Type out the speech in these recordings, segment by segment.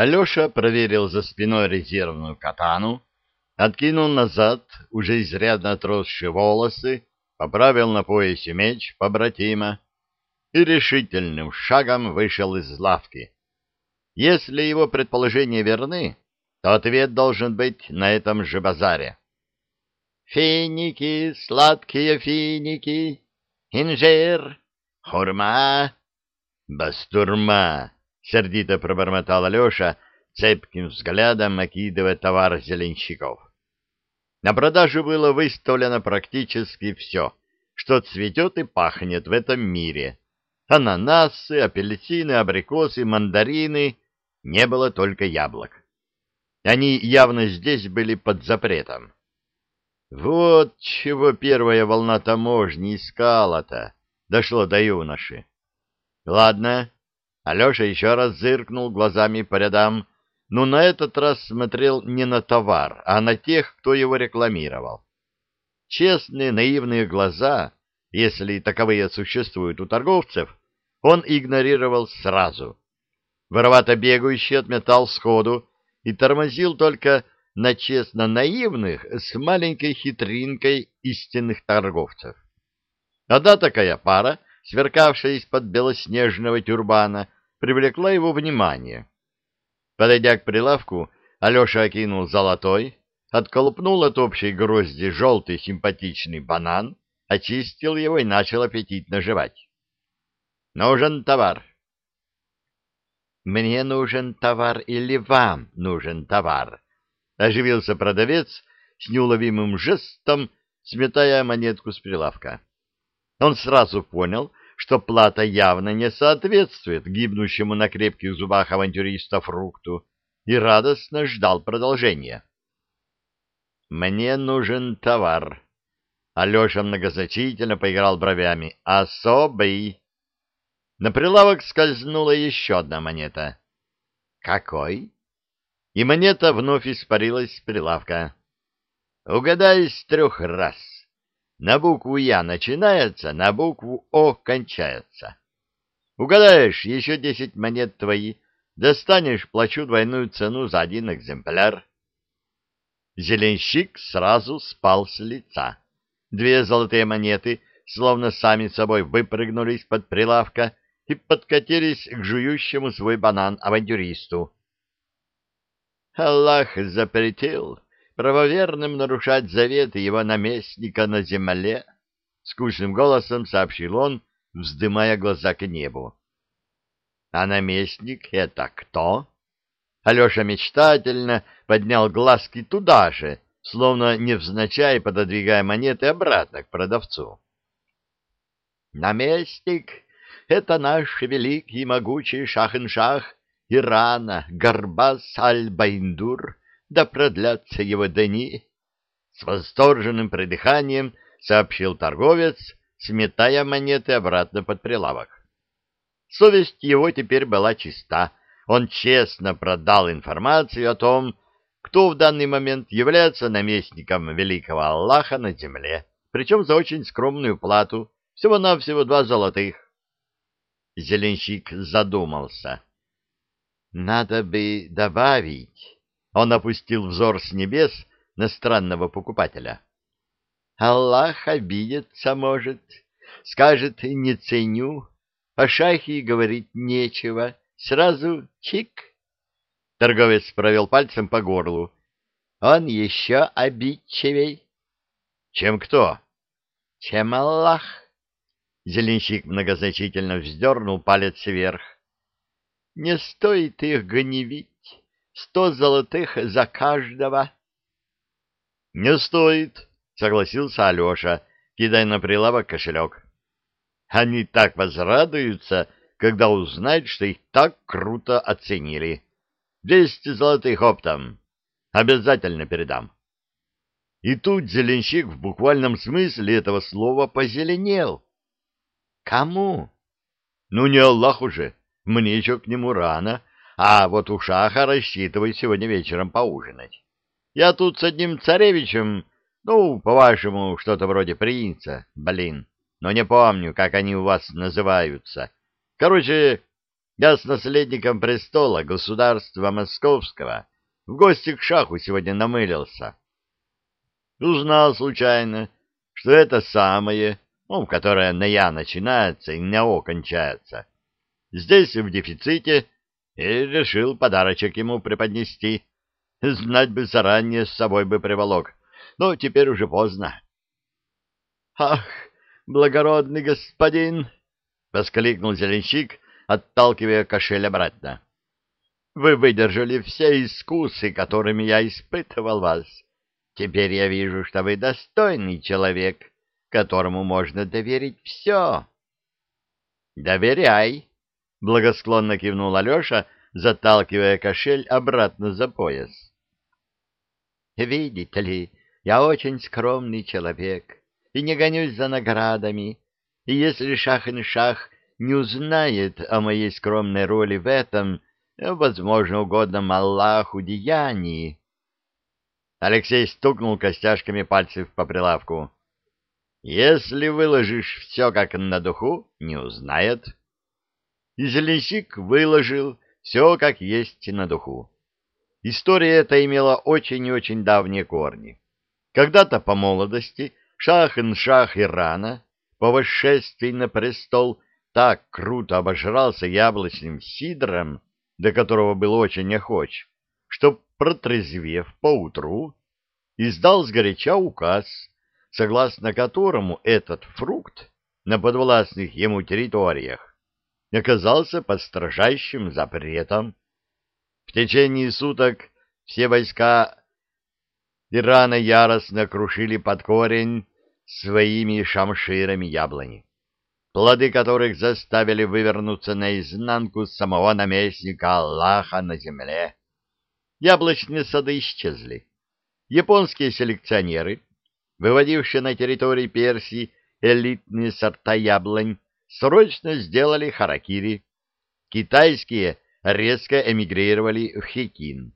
Алеша проверил за спиной резервную катану, откинул назад уже изрядно отросшие волосы, поправил на поясе меч побратима и решительным шагом вышел из лавки. Если его предположения верны, то ответ должен быть на этом же базаре. «Финики, сладкие финики, инжир, хурма, бастурма!» — сердито пробормотал Алеша, цепким взглядом окидывая товар зеленщиков. На продажу было выставлено практически все, что цветет и пахнет в этом мире. Ананасы, апельсины, абрикосы, мандарины, не было только яблок. Они явно здесь были под запретом. Вот чего первая волна таможни искала-то, дошло до юноши. Ладно, Алеша еще раз зыркнул глазами по рядам, но на этот раз смотрел не на товар, а на тех, кто его рекламировал. Честные, наивные глаза, если таковые существуют у торговцев, он игнорировал сразу. Воровато бегающий отметал сходу и тормозил только на честно наивных с маленькой хитринкой истинных торговцев. Одна такая пара, сверкавшая из-под белоснежного тюрбана, привлекла его внимание. Подойдя к прилавку, Алеша окинул золотой, отколупнул от общей грозди желтый симпатичный банан, очистил его и начал аппетитно жевать. «Нужен товар». «Мне нужен товар или вам нужен товар?» Оживился продавец с неуловимым жестом, сметая монетку с прилавка. Он сразу понял, что плата явно не соответствует гибнущему на крепких зубах авантюриста фрукту, и радостно ждал продолжения. «Мне нужен товар». Алеша многозначительно поиграл бровями. «Особый». На прилавок скользнула еще одна монета. «Какой?» и монета вновь испарилась с прилавка. Угадай с трех раз. На букву «Я» начинается, на букву «О» кончается. Угадаешь еще десять монет твои, достанешь, плачу двойную цену за один экземпляр. Зеленщик сразу спал с лица. Две золотые монеты, словно сами собой, выпрыгнули из-под прилавка и подкатились к жующему свой банан авантюристу. Аллах запретил правоверным нарушать заветы его наместника на земле, — скучным голосом сообщил он, вздымая глаза к небу. — А наместник — это кто? Алеша мечтательно поднял глазки туда же, словно невзначай пододвигая монеты обратно к продавцу. — Наместник — это наш великий могучий шах-ин-шах Ирана, Гарбас Аль-Байндур, да продлятся его дни, с восторженным придыханием сообщил торговец, сметая монеты обратно под прилавок. Совесть его теперь была чиста. Он честно продал информацию о том, кто в данный момент является наместником великого Аллаха на земле, причем за очень скромную плату, всего-навсего два золотых. Зеленщик задумался. Надо бы добавить. Он опустил взор с небес на странного покупателя. Аллах обидеться может, скажет не ценю, о шахе говорить нечего, сразу чик. Торговец провел пальцем по горлу. Он еще обидчивей. Чем кто? Чем Аллах. Зеленщик многозначительно вздернул палец вверх. Не стоит их гневить. Сто золотых за каждого. — Не стоит, — согласился Алеша, кидая на прилавок кошелек. — Они так возрадуются, когда узнают, что их так круто оценили. Двести золотых оптом. Обязательно передам. И тут зеленщик в буквальном смысле этого слова позеленел. — Кому? — Ну, не Аллах уже. Мне еще к нему рано, а вот у Шаха рассчитываю сегодня вечером поужинать. Я тут с одним царевичем, ну, по-вашему, что-то вроде принца, блин, но не помню, как они у вас называются. Короче, Я с наследником престола государства Московского в гости к шаху сегодня намылился. Узнал случайно, что это самое, ну, которое на «я» начинается и на «о» кончается. Здесь в дефиците и решил подарочек ему преподнести. Знать бы заранее с собой бы приволок, но теперь уже поздно. — Ах, благородный господин! — воскликнул зеленщик, отталкивая кошель обратно. — Вы выдержали все искусы, которыми я испытывал вас. Теперь я вижу, что вы достойный человек, которому можно доверить все. — Доверяй! — благосклонно кивнул Алеша, заталкивая кошель обратно за пояс. — Видите ли, я очень скромный человек и не гонюсь за наградами, и если шах-ин-шах не узнает о моей скромной роли в этом, возможно, угодном Аллаху деянии. Алексей стукнул костяшками пальцев по прилавку. Если выложишь все как на духу, не узнает. И зеленщик выложил все как есть на духу. История эта имела очень и очень давние корни. Когда-то по молодости Шах-ин-Шах Ирана по восшествии на престол так круто обожрался яблочным сидром, до которого был очень охоч, что, протрезвев поутру, издал сгоряча указ, согласно которому этот фрукт на подвластных ему территориях оказался под строжайшим запретом. В течение суток все войска Ирана яростно крушили под корень своими шамширами яблони, плоды которых заставили вывернуться наизнанку самого наместника Аллаха на земле. Яблочные сады исчезли. Японские селекционеры, выводившие на территории Персии элитные сорта яблонь, срочно сделали харакири. Китайские резко эмигрировали в Хекин.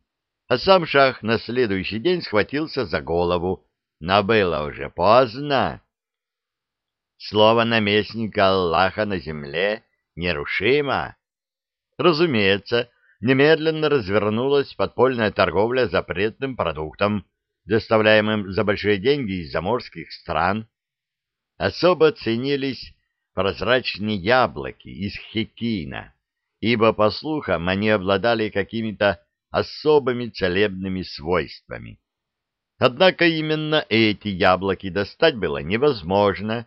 А сам шах на следующий день схватился за голову, но было уже поздно. Слово наместника Аллаха на земле нерушимо. Разумеется, немедленно развернулась подпольная торговля запретным продуктом, доставляемым за большие деньги из заморских стран. Особо ценились прозрачные яблоки из хекина, ибо, по слухам, они обладали какими-то особыми целебными свойствами. Однако именно эти яблоки достать было невозможно,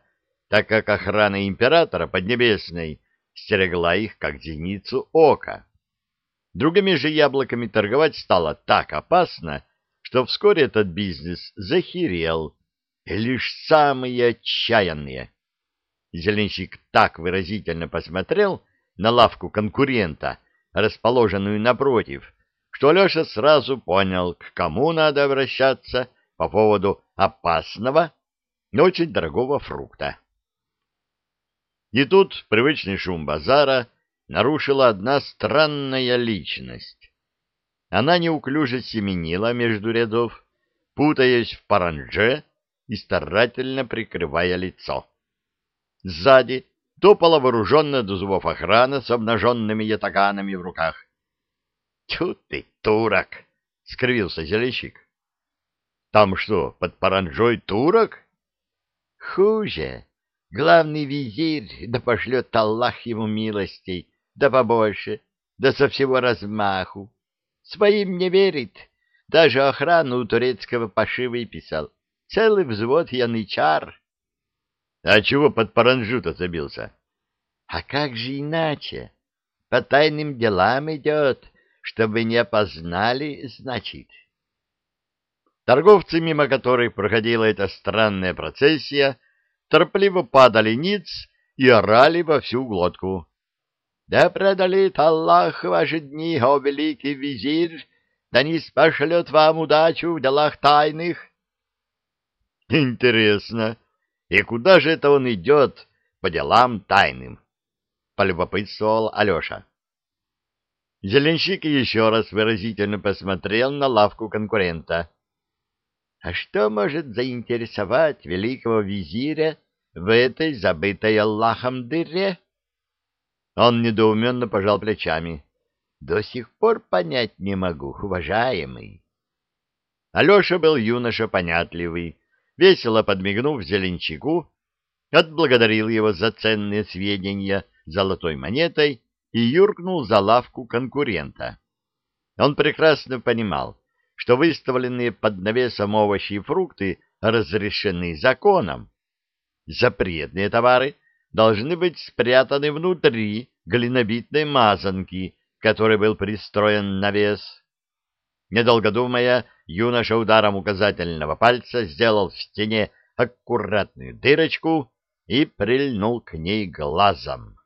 так как охрана императора Поднебесной стерегла их, как зеницу ока. Другими же яблоками торговать стало так опасно, что вскоре этот бизнес захерел, и лишь самые отчаянные. Зеленщик так выразительно посмотрел на лавку конкурента, расположенную напротив, что Алеша сразу понял, к кому надо обращаться по поводу опасного, но очень дорогого фрукта. И тут привычный шум базара нарушила одна странная личность. Она неуклюже семенила между рядов, путаясь в паранже и старательно прикрывая лицо. Сзади топала вооруженная до зубов охрана с обнаженными ятаганами в руках. Тьфу ты, турок! — скривился зеленщик. — Там что, под паранжой турок? — Хуже. Главный визирь, да пошлет Аллах ему милостей, да побольше, да со всего размаху. Своим не верит. Даже охрану у турецкого паши выписал. Целый взвод янычар. — А чего под паранжу-то забился? — А как же иначе? По тайным делам идет, чтобы не опознали, значит. Торговцы, мимо которых проходила эта странная процессия, торопливо падали ниц и орали во всю глотку. «Да преодолит Аллах ваши дни, о великий визирь, да не спошлет вам удачу в делах тайных!» «Интересно, и куда же это он идет по делам тайным?» — полюбопытствовал Алеша. Зеленщик еще раз выразительно посмотрел на лавку конкурента. А что может заинтересовать великого визиря в этой забытой Аллахом дыре? Он недоуменно пожал плечами. До сих пор понять не могу, уважаемый. Алеша был юноша понятливый, весело подмигнув Зеленчаку, отблагодарил его за ценные сведения золотой монетой и юркнул за лавку конкурента. Он прекрасно понимал, что выставленные под навесом овощи и фрукты разрешены законом. Запретные товары должны быть спрятаны внутри глинобитной мазанки, которой был пристроен навес. Недолго думая, юноша ударом указательного пальца сделал в стене аккуратную дырочку и прильнул к ней глазом.